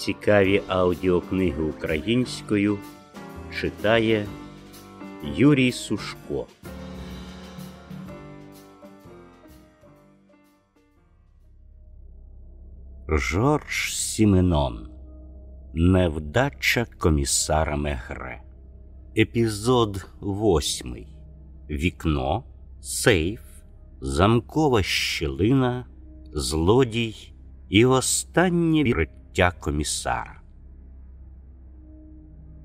Цікаві аудіокниги українською читає Юрій Сушко. Жорж Сіменон Невдача комісара Мегре. Епізод восьмий. Вікно, сейф, замкова щілина, злодій і останнє віриття комісара.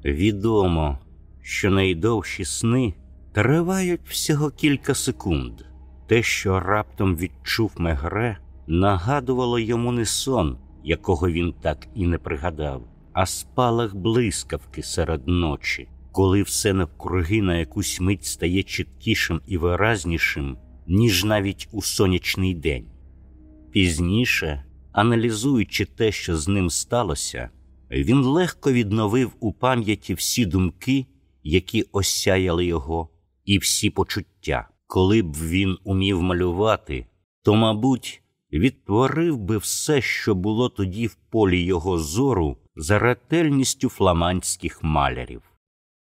Відомо, що найдовші сни тривають всього кілька секунд. Те, що раптом відчув Мегре, нагадувало йому не сон, якого він так і не пригадав, а спалах блискавки серед ночі, коли все навкруги на якусь мить стає чіткішим і виразнішим, ніж навіть у сонячний день. Пізніше, аналізуючи те, що з ним сталося, він легко відновив у пам'яті всі думки, які осяяли його, і всі почуття. Коли б він умів малювати, то, мабуть, відтворив би все, що було тоді в полі його зору, за ретельністю фламандських малярів.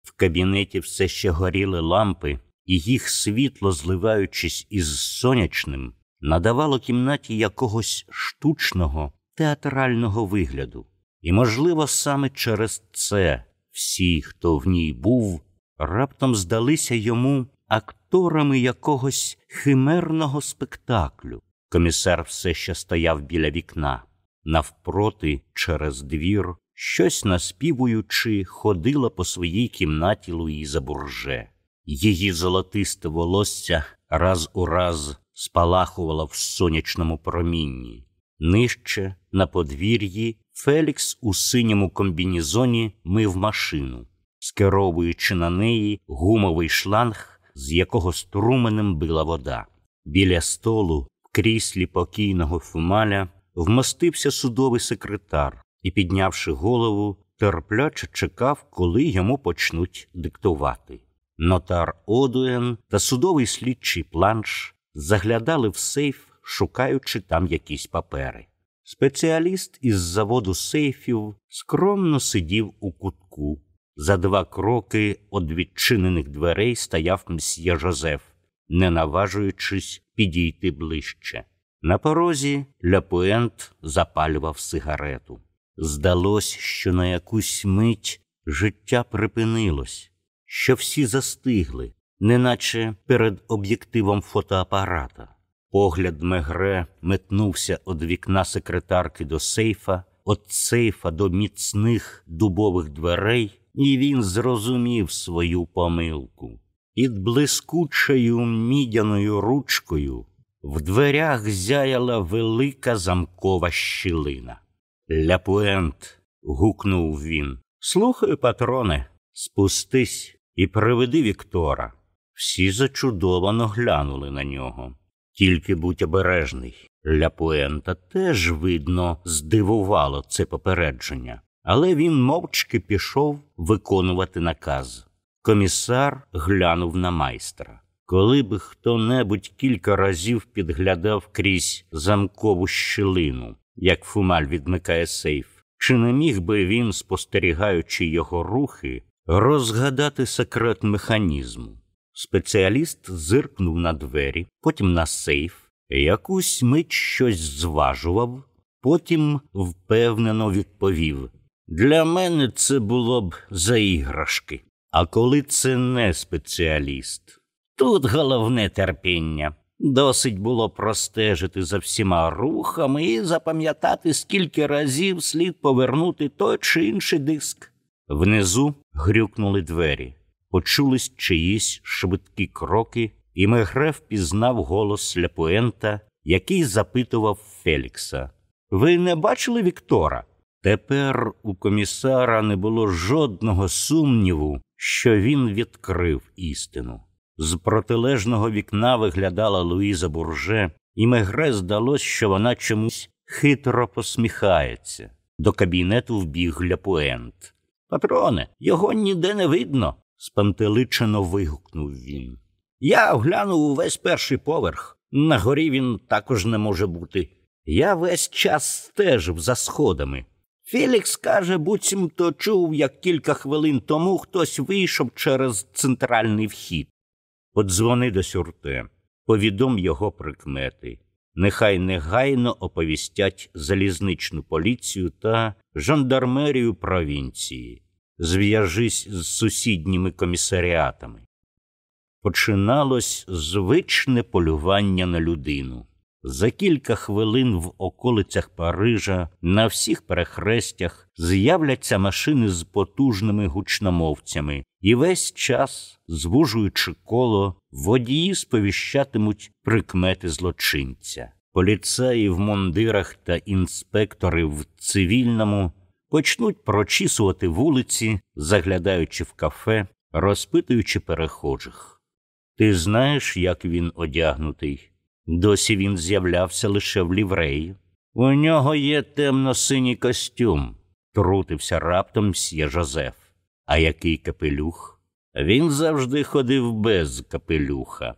В кабінеті все ще горіли лампи, і їх світло, зливаючись із сонячним, надавало кімнаті якогось штучного театрального вигляду. І, можливо, саме через це всі, хто в ній був, раптом здалися йому акторами якогось химерного спектаклю. Комісар все ще стояв біля вікна, навпроти, через двір, щось наспівуючи, ходила по своїй кімнаті Луїза Бурже. Її золотисте волосся раз у раз спалахувало в сонячному промінні. Нижче, на подвір'ї, Фелікс у синьому комбінізоні мив машину, скеровуючи на неї гумовий шланг, з якого струменем била вода. Біля столу, в кріслі покійного фумаля, вмостився судовий секретар і, піднявши голову, терпляче чекав, коли йому почнуть диктувати. Нотар Одуен та судовий слідчий планш заглядали в сейф, шукаючи там якісь папери. Спеціаліст із заводу сейфів скромно сидів у кутку. За два кроки від відчинених дверей стояв мсьє Жозеф, не наважуючись підійти ближче. На порозі Ляпуент запалював сигарету. Здалось, що на якусь мить життя припинилось, що всі застигли, неначе перед об'єктивом фотоапарата. Погляд Мегре метнувся від вікна секретарки до сейфа, від сейфа до міцних дубових дверей, і він зрозумів свою помилку. Під блискучою мідяною ручкою в дверях зяяла велика замкова щілина. Ляпуент, гукнув він. Слухай, патроне, спустись і приведи Віктора. Всі зачудовано глянули на нього. Тільки будь обережний. Ляпуента теж, видно, здивувало це попередження, але він мовчки пішов виконувати наказ. Комісар глянув на майстра. Коли б хто небудь кілька разів підглядав крізь замкову щілину, як фумаль відмикає сейф, чи не міг би він, спостерігаючи його рухи, розгадати секрет механізму? Спеціаліст зиркнув на двері, потім на сейф, якусь мить щось зважував, потім впевнено відповів: Для мене це було б за іграшки. А коли це не спеціаліст, тут головне терпіння. Досить було простежити за всіма рухами і запам'ятати, скільки разів слід повернути той чи інший диск. Внизу грюкнули двері почулись чиїсь швидкі кроки, і Мегре впізнав голос Ляпуента, який запитував Фелікса. Ви не бачили Віктора? Тепер у комісара не було жодного сумніву, що він відкрив істину. З протилежного вікна виглядала Луїза Бурже, і Мегре здалось, що вона чомусь хитро посміхається. До кабінету вбіг Ляпуент. Патроне, його ніде не видно спантеличено вигукнув він. Я оглянув увесь перший поверх. На горі він також не може бути. Я весь час стежив за сходами. Фелікс каже, буцімто чув, як кілька хвилин тому хтось вийшов через центральний вхід. Подзвони до сюрте, повідом його прикмети. Нехай негайно оповістять залізничну поліцію та жандармерію провінції. Зв'яжись з сусідніми комісаріатами. Починалось звичне полювання на людину. За кілька хвилин в околицях Парижа на всіх перехрестях з'являться машини з потужними гучномовцями, і весь час, звужуючи коло, водії сповіщатимуть прикмети злочинця. Поліцаї в мундирах та інспектори в цивільному почнуть прочісувати вулиці, заглядаючи в кафе, розпитуючи перехожих. Ти знаєш, як він одягнутий? Досі він з'являвся лише в лівреї. У нього є темно-синій костюм, трутився раптом мсьє Жозеф. А який капелюх? Він завжди ходив без капелюха.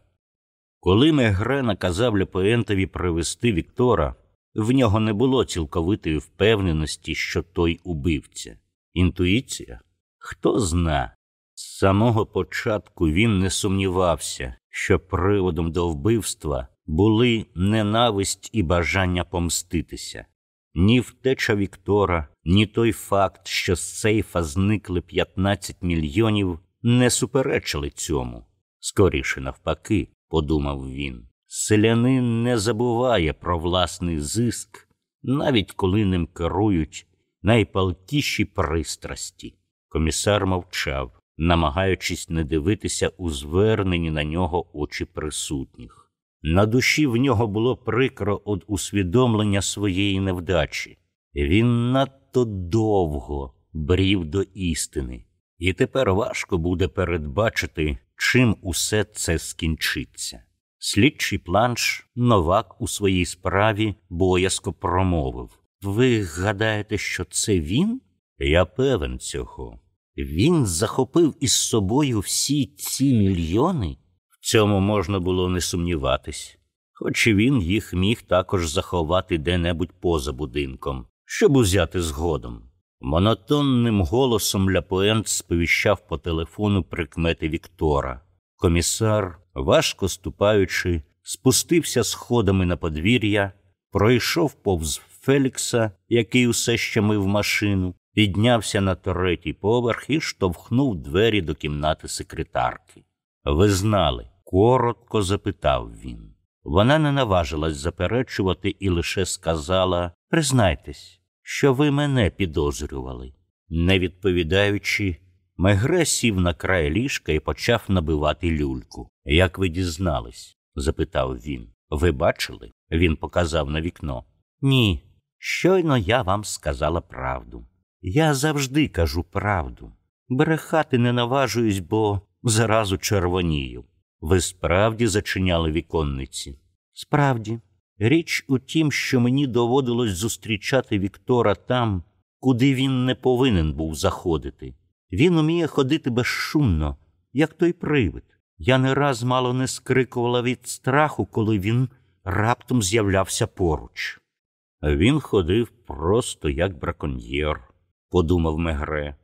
Коли Мегре наказав Лепоентові привезти Віктора, в нього не було цілковитої впевненості, що той убивця. Інтуїція? Хто зна. З самого початку він не сумнівався, що приводом до вбивства були ненависть і бажання помститися. Ні втеча Віктора, ні той факт, що з сейфа зникли 15 мільйонів, не суперечили цьому. Скоріше навпаки, подумав він. Селянин не забуває про власний зиск, навіть коли ним керують найпалкіші пристрасті. Комісар мовчав, намагаючись не дивитися у звернені на нього очі присутніх. На душі в нього було прикро від усвідомлення своєї невдачі. Він надто довго брів до істини, і тепер важко буде передбачити, чим усе це скінчиться. Слідчий планш новак у своїй справі боязко промовив Ви гадаєте, що це він? Я певен цього. Він захопив із собою всі ці мільйони В цьому можна було не сумніватись, хоч і він їх міг також заховати де-небудь поза будинком, щоб узяти згодом. Монотонним голосом Ляпоент сповіщав по телефону прикмети Віктора. Комісар, важко ступаючи, спустився сходами на подвір'я, пройшов повз Фелікса, який усе ще мив машину, піднявся на третій поверх і штовхнув двері до кімнати секретарки. Ви знали, коротко запитав він. Вона не наважилась заперечувати і лише сказала Признайтесь, що ви мене підозрювали. Не відповідаючи, Мегре сів на край ліжка і почав набивати люльку. Як ви дізнались? запитав він. Ви бачили? Він показав на вікно. Ні, щойно я вам сказала правду. Я завжди кажу правду. Брехати не наважуюсь, бо заразу червонію. Ви справді зачиняли віконниці? Справді, річ у тім, що мені доводилось зустрічати Віктора там, куди він не повинен був заходити. Він уміє ходити безшумно, як той привид. Я не раз мало не скрикувала від страху, коли він раптом з'являвся поруч. Він ходив просто як браконьєр, подумав Мегре.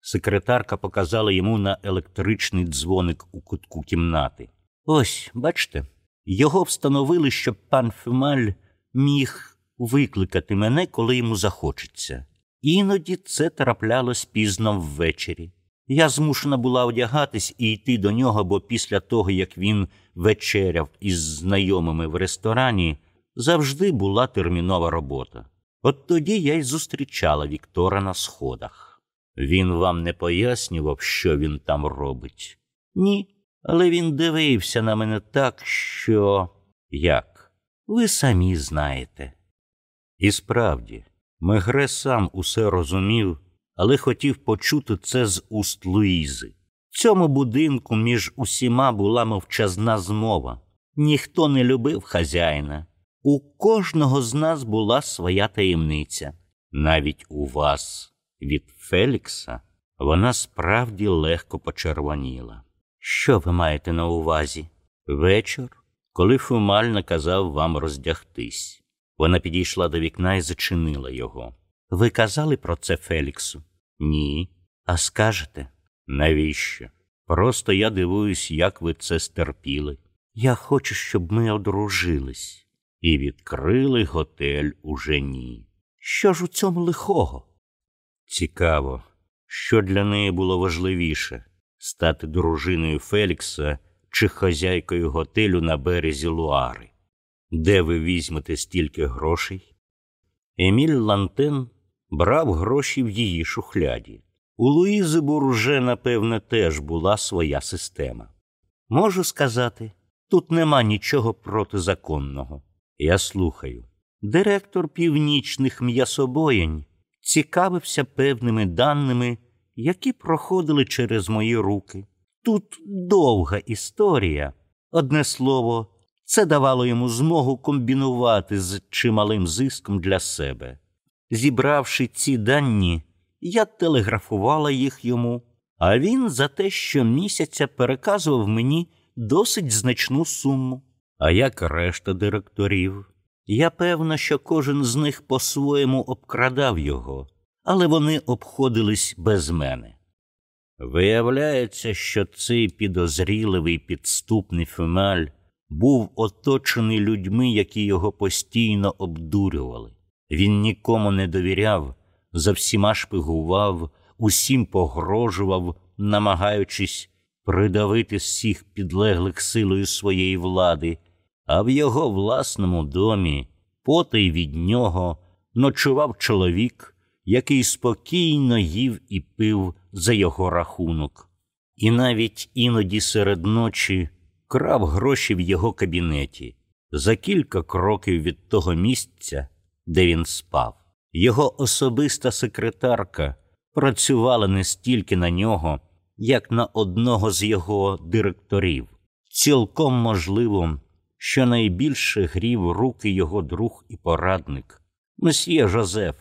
Секретарка показала йому на електричний дзвоник у кутку кімнати. Ось, бачите, його встановили, щоб пан Фемаль міг викликати мене, коли йому захочеться. Іноді це траплялось пізно ввечері. Я змушена була одягатись і йти до нього, бо після того, як він вечеряв із знайомими в ресторані, завжди була термінова робота. От тоді я й зустрічала Віктора на сходах. Він вам не пояснював, що він там робить? Ні, але він дивився на мене так, що як? Ви самі знаєте. І справді, Мегре сам усе розумів, але хотів почути це з уст Луїзи. В цьому будинку між усіма була мовчазна змова. Ніхто не любив хазяїна. У кожного з нас була своя таємниця, навіть у вас від Фелікса, вона справді легко почервоніла. Що ви маєте на увазі? Вечір, коли Фумаль наказав вам роздягтись. Вона підійшла до вікна і зачинила його. Ви казали про це Феліксу? Ні. А скажете? Навіщо? Просто я дивуюсь, як ви це стерпіли. Я хочу, щоб ми одружились. І відкрили готель у жені. Що ж у цьому лихого? Цікаво, що для неї було важливіше стати дружиною Фелікса чи хазяйкою готелю на березі Луари. Де ви візьмете стільки грошей? Еміль Лантен брав гроші в її шухляді. У Луїзи Бурже, напевне, теж була своя система. Можу сказати, тут нема нічого протизаконного. Я слухаю. Директор північних м'ясобоєнь цікавився певними даними, які проходили через мої руки. Тут довга історія. Одне слово, це давало йому змогу комбінувати з чималим зиском для себе. Зібравши ці дані, я телеграфувала їх йому, а він за те, що місяця переказував мені досить значну суму. А як решта директорів? Я певна, що кожен з них по-своєму обкрадав його, але вони обходились без мене. Виявляється, що цей підозріливий підступний фемаль був оточений людьми, які його постійно обдурювали. Він нікому не довіряв, за всіма шпигував, усім погрожував, намагаючись придавити всіх підлеглих силою своєї влади, а в його власному домі, потай від нього, ночував чоловік, який спокійно їв і пив за його рахунок, і навіть іноді серед ночі крав гроші в його кабінеті за кілька кроків від того місця, де він спав. Його особиста секретарка працювала не стільки на нього, як на одного з його директорів. Цілком можливо, що найбільше грів руки його друг і порадник, месьє Жозеф.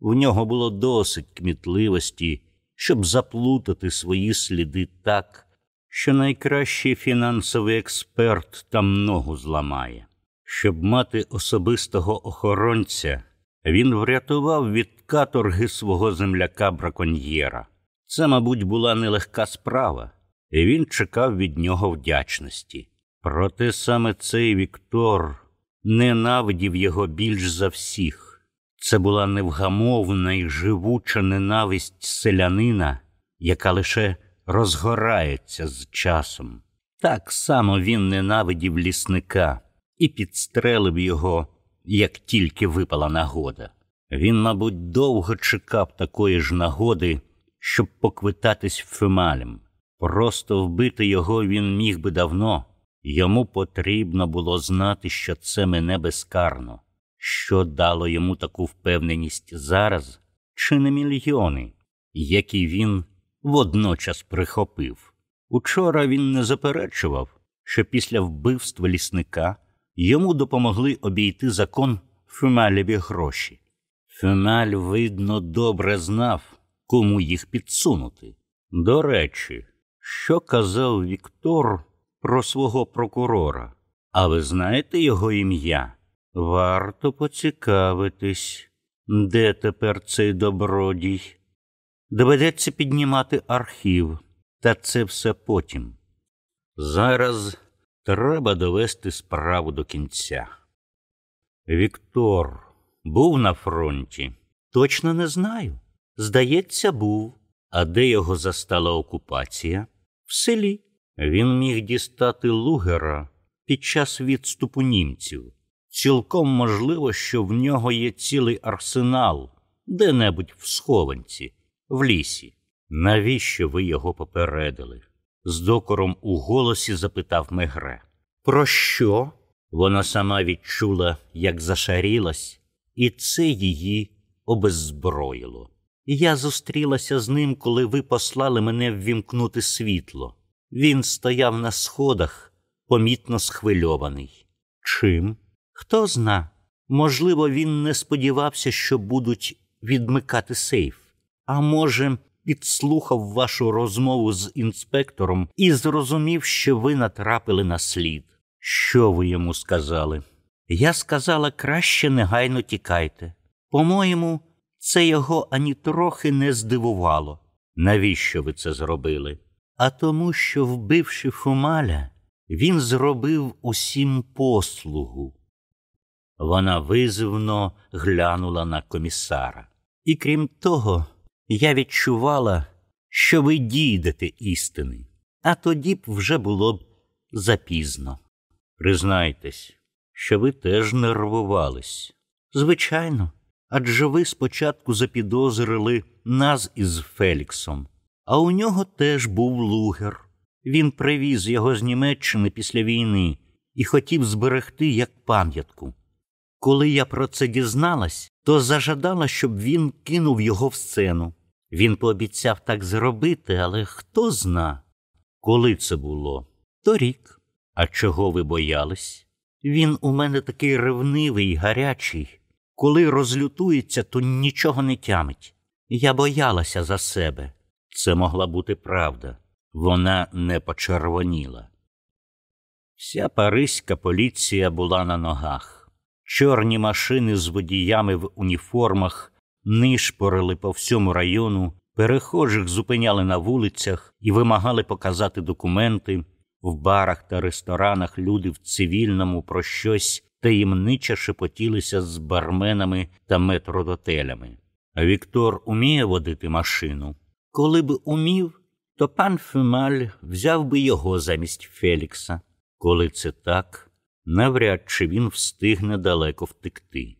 В нього було досить кмітливості, щоб заплутати свої сліди так, що найкращий фінансовий експерт там ногу зламає. Щоб мати особистого охоронця, він врятував від каторги свого земляка браконьєра. Це, мабуть, була нелегка справа, і він чекав від нього вдячності. Проте саме цей Віктор ненавидів його більш за всіх. Це була невгамовна і живуча ненависть селянина, яка лише розгорається з часом. Так само він ненавидів лісника і підстрелив його, як тільки випала нагода. Він, мабуть, довго чекав такої ж нагоди, щоб поквитатись Фемалем. Просто вбити його він міг би давно, йому потрібно було знати, що це мене безкарно. Що дало йому таку впевненість зараз, чи не мільйони, які він водночас прихопив? Учора він не заперечував, що після вбивства лісника йому допомогли обійти закон Фемалєві гроші. Фемаль, видно, добре знав, кому їх підсунути. До речі, що казав Віктор про свого прокурора? А ви знаєте його ім'я? Варто поцікавитись, де тепер цей добродій. Доведеться піднімати архів, та це все потім. Зараз треба довести справу до кінця. Віктор був на фронті? Точно не знаю. Здається, був. А де його застала окупація? В селі. Він міг дістати лугера під час відступу німців. Цілком можливо, що в нього є цілий арсенал де-небудь в схованці, в лісі. Навіщо ви його попередили? з докором у голосі запитав Мегре. Про що? Вона сама відчула, як зашарілась, і це її обеззброїло. Я зустрілася з ним, коли ви послали мене ввімкнути світло. Він стояв на сходах, помітно схвильований. Чим? Хто зна, можливо, він не сподівався, що будуть відмикати сейф, а може, підслухав вашу розмову з інспектором і зрозумів, що ви натрапили на слід. Що ви йому сказали? Я сказала краще негайно тікайте. По-моєму, Це його ані трохи не здивувало. Навіщо ви це зробили? А тому, що, вбивши Фумаля, він зробив усім послугу. Вона визивно глянула на комісара. І крім того, я відчувала, що ви дійдете істини, а тоді б вже було б запізно. Признайтесь, що ви теж нервувались. Звичайно, адже ви спочатку запідозрили нас із Феліксом, а у нього теж був лугер. Він привіз його з Німеччини після війни і хотів зберегти як пам'ятку. Коли я про це дізналась, то зажадала, щоб він кинув його в сцену. Він пообіцяв так зробити, але хто зна, коли це було? Торік. А чого ви боялись? Він у мене такий ревнивий, гарячий. Коли розлютується, то нічого не тямить. Я боялася за себе. Це могла бути правда. Вона не почервоніла. Вся паризька поліція була на ногах. Чорні машини з водіями в уніформах нишпорили по всьому району, перехожих зупиняли на вулицях і вимагали показати документи. В барах та ресторанах люди в цивільному про щось таємниче шепотілися з барменами та метродотелями. А Віктор уміє водити машину. Коли б умів, то пан Фемаль взяв би його замість Фелікса. Коли це так, навряд чи він встигне далеко втекти.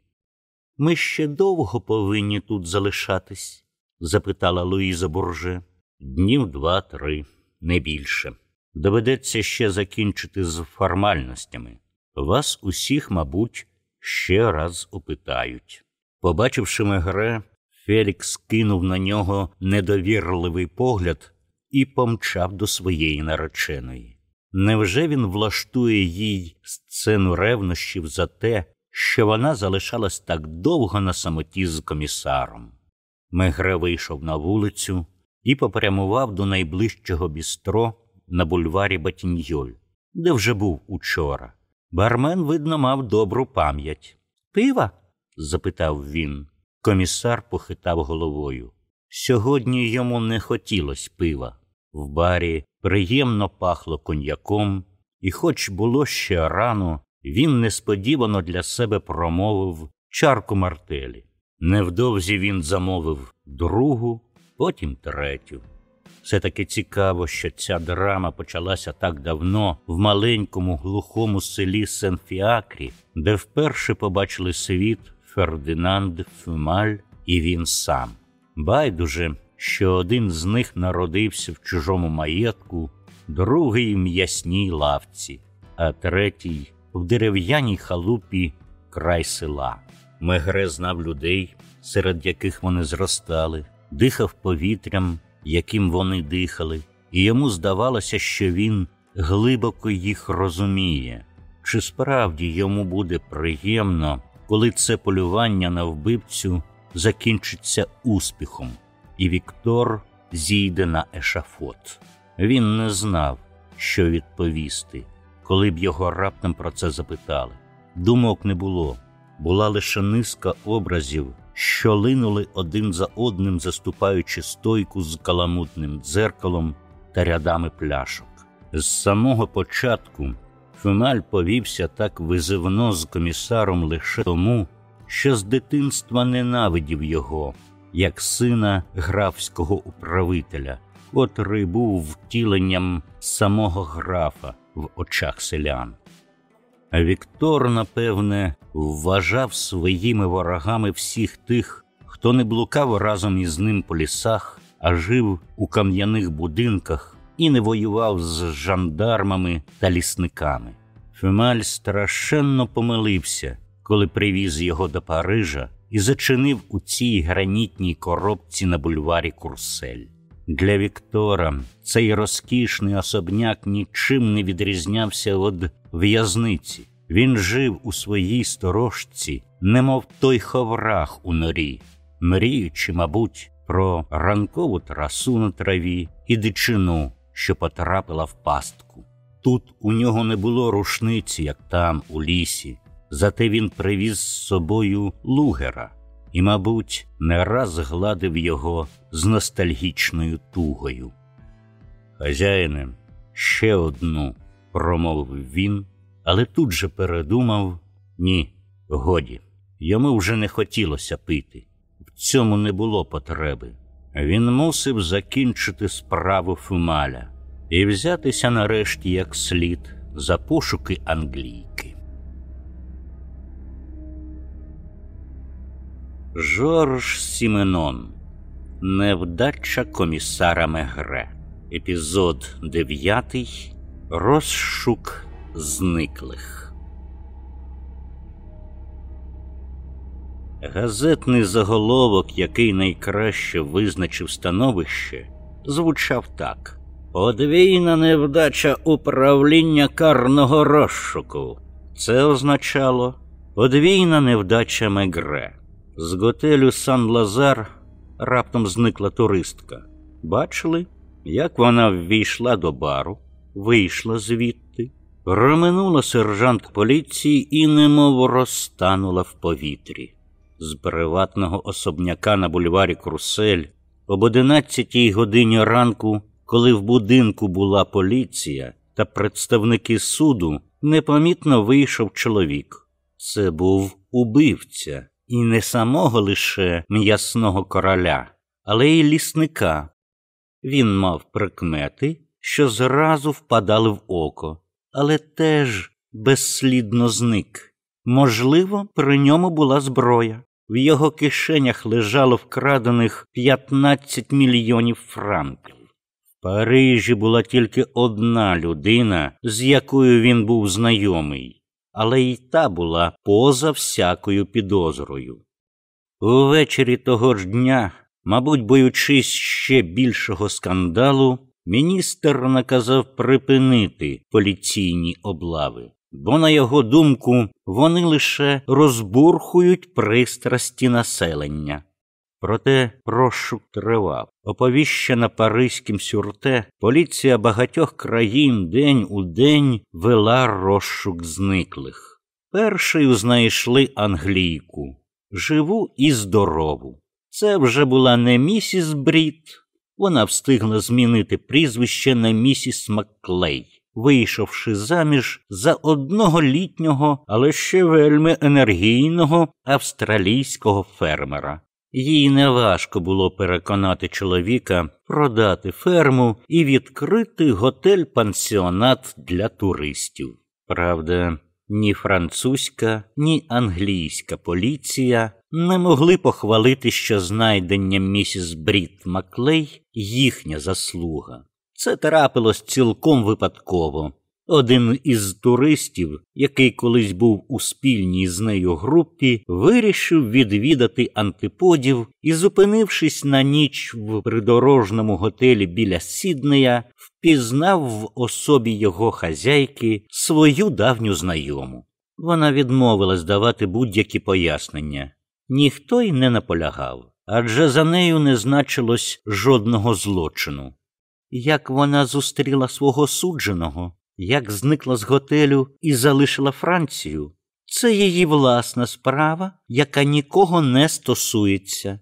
Ми ще довго повинні тут залишатись? запитала Луїза Бурже. Днів два-три, не більше. Доведеться ще закінчити з формальностями. Вас усіх, мабуть, ще раз опитають. Побачивши мегре, Фелікс кинув на нього недовірливий погляд і помчав до своєї нареченої. Невже він влаштує їй сцену ревнощів за те, що вона залишалась так довго на самоті з комісаром? Мегре вийшов на вулицю і попрямував до найближчого бістро на бульварі Батіньйоль, де вже був учора. Бармен, видно, мав добру пам'ять. Пива? запитав він. Комісар похитав головою. Сьогодні йому не хотілося пива. В барі приємно пахло коньяком, і, хоч було ще рано, він несподівано для себе промовив чарку мартелі. Невдовзі він замовив другу, потім третю. Все таки цікаво, що ця драма почалася так давно в маленькому глухому селі Сен-Фіакрі, де вперше побачили світ Фердинанд Фюмаль і він сам. Байдуже, що один з них народився в чужому маєтку, другий в м'ясній лавці, а третій в дерев'яній халупі край села. Мегре знав людей, серед яких вони зростали, дихав повітрям яким вони дихали, і йому здавалося, що він глибоко їх розуміє, чи справді йому буде приємно, коли це полювання на вбивцю закінчиться успіхом, і Віктор зійде на ешафот. Він не знав, що відповісти, коли б його раптом про це запитали. Думок не було, була лише низка образів що линули один за одним, заступаючи стойку з каламутним дзеркалом та рядами пляшок. З самого початку Фюмаль повівся так визивно з комісаром лише тому, що з дитинства ненавидів його, як сина графського управителя, котрий був втіленням самого графа в очах селян. Віктор, напевне, вважав своїми ворогами всіх тих, хто не блукав разом із ним по лісах, а жив у кам'яних будинках і не воював з жандармами та лісниками. Фемаль страшенно помилився, коли привіз його до Парижа і зачинив у цій гранітній коробці на бульварі Курсель. Для Віктора цей розкішний особняк нічим не відрізнявся від в'язниці. Він жив у своїй сторожці, немов той ховрах у норі, мріючи, мабуть, про ранкову трасу на траві і дичину, що потрапила в пастку. Тут у нього не було рушниці, як там, у лісі, зате він привіз з собою лугера. і, мабуть, не раз гладив його з ностальгічною тугою. Хазяїне, ще одну, промовив він, але тут же передумав ні, годі. Йому вже не хотілося пити. В цьому не було потреби. Він мусив закінчити справу Фумаля і взятися нарешті як слід за пошуки англійки. Жорж Сіменон Невдача комісара Мегре. Епізод 9. Розшук зниклих. Газетний заголовок, який найкраще визначив становище, звучав так: Подвійна невдача управління карного розшуку. Це означало подвійна невдача Мегре. З готелю Сан Лазар раптом зникла туристка. Бачили, як вона ввійшла до бару, вийшла звідти, проминула сержант поліції і немов розтанула в повітрі. З приватного особняка на бульварі Крусель об одинадцятій годині ранку, коли в будинку була поліція та представники суду, непомітно вийшов чоловік. Це був убивця і не самого лише м'ясного короля, але й лісника. Він мав прикмети, що зразу впадали в око, але теж безслідно зник. Можливо, при ньому була зброя. В його кишенях лежало вкрадених 15 мільйонів франків. В Парижі була тільки одна людина, з якою він був знайомий але й та була поза всякою підозрою. Увечері того ж дня, мабуть, боючись ще більшого скандалу, міністр наказав припинити поліційні облави, бо, на його думку, вони лише розбурхують пристрасті населення. Проте розшук тривав. Оповіщена Паризьким сюрте, поліція багатьох країн день у день вела розшук зниклих. Першою знайшли англійку живу і здорову. Це вже була не місіс Брід, вона встигла змінити прізвище на місіс Макклей, вийшовши заміж за одного літнього, але ще вельми енергійного австралійського фермера. Їй неважко було переконати чоловіка продати ферму і відкрити готель-пансіонат для туристів. Правда, ні французька, ні англійська поліція не могли похвалити, що знайдення місіс Брід Маклей їхня заслуга. Це трапилось цілком випадково. Один із туристів, який колись був у спільній з нею групі, вирішив відвідати антиподів і, зупинившись на ніч в придорожному готелі біля Сіднея, впізнав в особі його хазяйки свою давню знайому. Вона відмовилась давати будь-які пояснення. Ніхто й не наполягав, адже за нею не значилось жодного злочину. Як вона зустріла свого судженого? Як зникла з готелю і залишила Францію. Це її власна справа, яка нікого не стосується.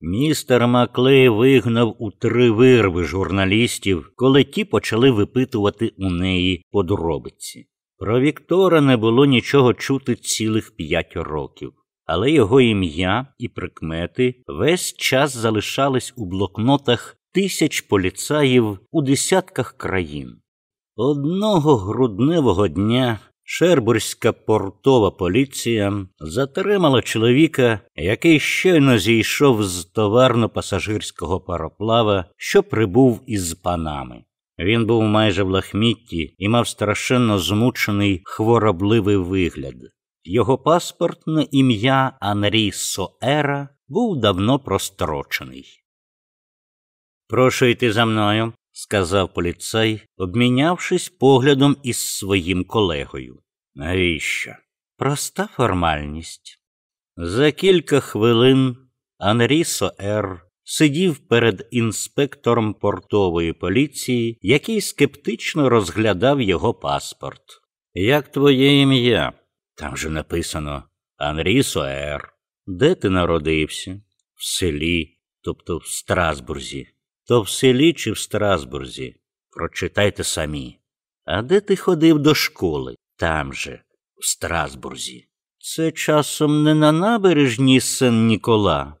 Містер Маклей вигнав у три вирви журналістів, коли ті почали випитувати у неї подробиці. Про Віктора не було нічого чути цілих п'ять років, але його ім'я і прикмети весь час залишались у блокнотах тисяч поліцаїв у десятках країн. Одного грудневого дня Шербурська портова поліція затримала чоловіка, який щойно зійшов з товарно-пасажирського пароплава, що прибув із панами. Він був майже в лахмітті і мав страшенно змучений хворобливий вигляд. Його паспорт на ім'я Анрі Соера був давно прострочений. Прошу йти за мною, сказав поліцай, обмінявшись поглядом із своїм колегою. Навіщо? Проста формальність. За кілька хвилин Анрі Соер сидів перед інспектором портової поліції, який скептично розглядав його паспорт. Як твоє ім'я? Там же написано Анрі Соер. Де ти народився? В селі, тобто в Страсбурзі. То в селі чи в Страсбурзі? Прочитайте самі. А де ти ходив до школи? Там же, в Страсбурзі. Це часом не на набережні Сен Нікола.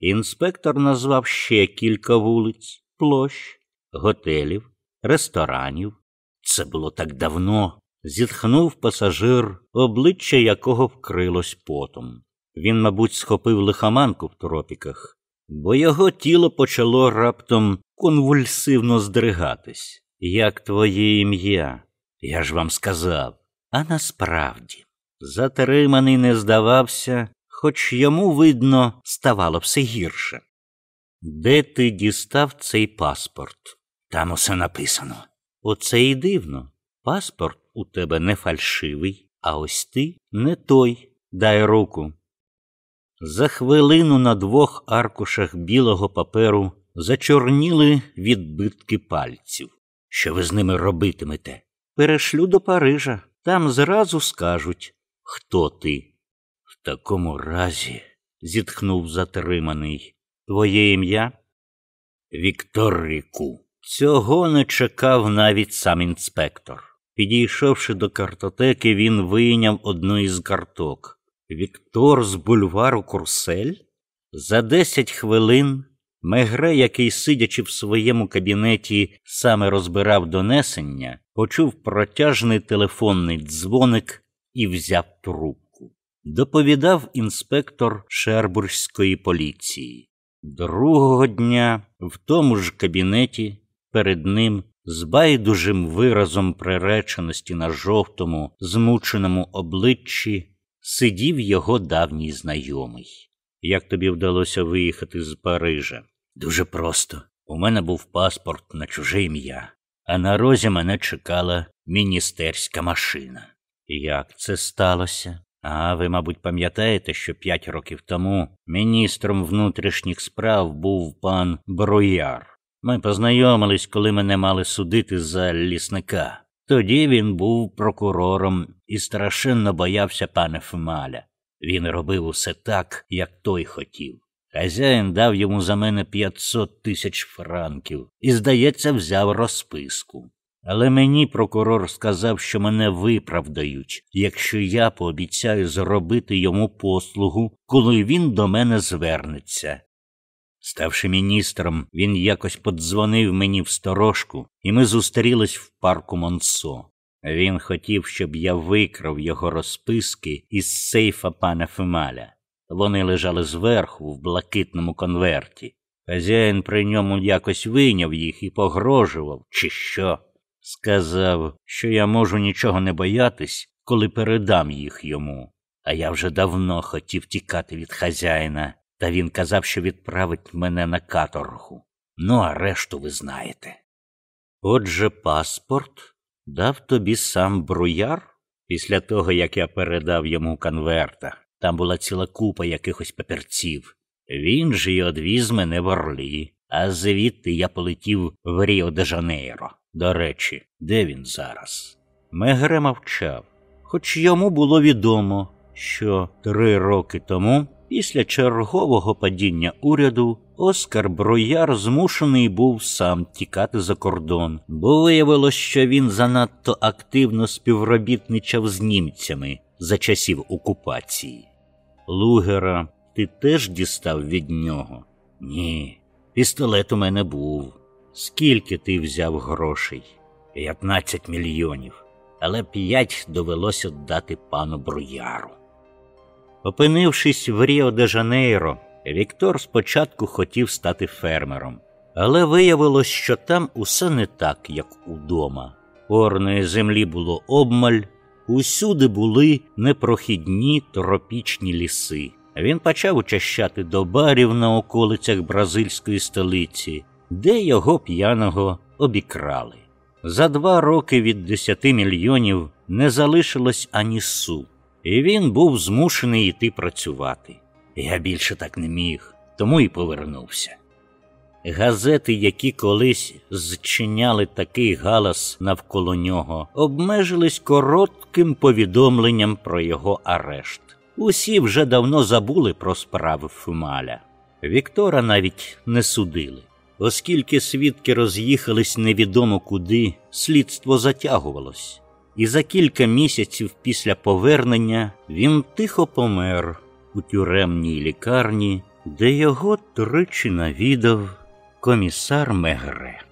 Інспектор назвав ще кілька вулиць, площ, готелів, ресторанів. Це було так давно. Зітхнув пасажир, обличчя якого вкрилось потом. Він, мабуть, схопив лихоманку в тропіках, бо його тіло почало раптом конвульсивно здригатись. Як твоє ім'я? Я ж вам сказав. А насправді, затриманий не здавався, хоч йому, видно, ставало все гірше. Де ти дістав цей паспорт? Там усе написано. Оце і дивно. Паспорт у тебе не фальшивий, а ось ти не той. Дай руку. За хвилину на двох аркушах білого паперу зачорніли відбитки пальців. Що ви з ними робитимете? Перешлю до Парижа. Там зразу скажуть, хто ти. В такому разі, зітхнув затриманий, твоє ім'я? Віктор Ріку. Цього не чекав навіть сам інспектор. Підійшовши до картотеки, він вийняв одну із карток. Віктор з бульвару Курсель? За десять хвилин Мегре, який, сидячи в своєму кабінеті, саме розбирав донесення, почув протяжний телефонний дзвоник і взяв трубку. Доповідав інспектор Шербурзької поліції. Другого дня в тому ж кабінеті перед ним з байдужим виразом приреченості на жовтому, змученому обличчі сидів його давній знайомий. Як тобі вдалося виїхати з Парижа? Дуже просто. У мене був паспорт на чуже ім'я, а на розі мене чекала міністерська машина. Як це сталося? А ви, мабуть, пам'ятаєте, що п'ять років тому міністром внутрішніх справ був пан Бруяр. Ми познайомились, коли мене мали судити за лісника. Тоді він був прокурором і страшенно боявся пана Фемаля. Він робив усе так, як той хотів. Хазяїн дав йому за мене 500 тисяч франків і, здається, взяв розписку. Але мені прокурор сказав, що мене виправдають, якщо я пообіцяю зробити йому послугу, коли він до мене звернеться. Ставши міністром, він якось подзвонив мені в сторожку, і ми зустрілись в парку Монсо. Він хотів, щоб я викрав його розписки із сейфа пана Фемаля. Вони лежали зверху в блакитному конверті. Хазяїн при ньому якось вийняв їх і погрожував, чи що. Сказав, що я можу нічого не боятись, коли передам їх йому. А я вже давно хотів тікати від хазяїна, та він казав, що відправить мене на каторгу. Ну, а решту ви знаєте. Отже, паспорт дав тобі сам бруяр після того, як я передав йому конверта. Там була ціла купа якихось папірців. Він же й одвіз мене в Орлі, а звідти я полетів в Ріо де Жанейро. До речі, де він зараз? Мегре мовчав, хоч йому було відомо, що три роки тому, після чергового падіння уряду, Оскар Брояр змушений був сам тікати за кордон, бо виявилось, що він занадто активно співробітничав з німцями за часів окупації. Лугера ти теж дістав від нього? Ні, пістолет у мене був. Скільки ти взяв грошей? П'ятнадцять мільйонів, але п'ять довелося дати пану Бруяру. Опинившись в Ріо де Жанейро, Віктор спочатку хотів стати фермером, але виявилось, що там усе не так, як удома. Орної землі було обмаль, усюди були непрохідні тропічні ліси. Він почав учащати до барів на околицях бразильської столиці, де його п'яного обікрали. За два роки від десяти мільйонів не залишилось ані су, і він був змушений йти працювати. Я більше так не міг, тому і повернувся. Газети, які колись зчиняли такий галас навколо нього, обмежились коротким повідомленням про його арешт. Усі вже давно забули про справи Фумаля. Віктора навіть не судили. Оскільки свідки роз'їхались невідомо куди, слідство затягувалось, і за кілька місяців після повернення він тихо помер у тюремній лікарні, де його тричі навідав комісар Мегре.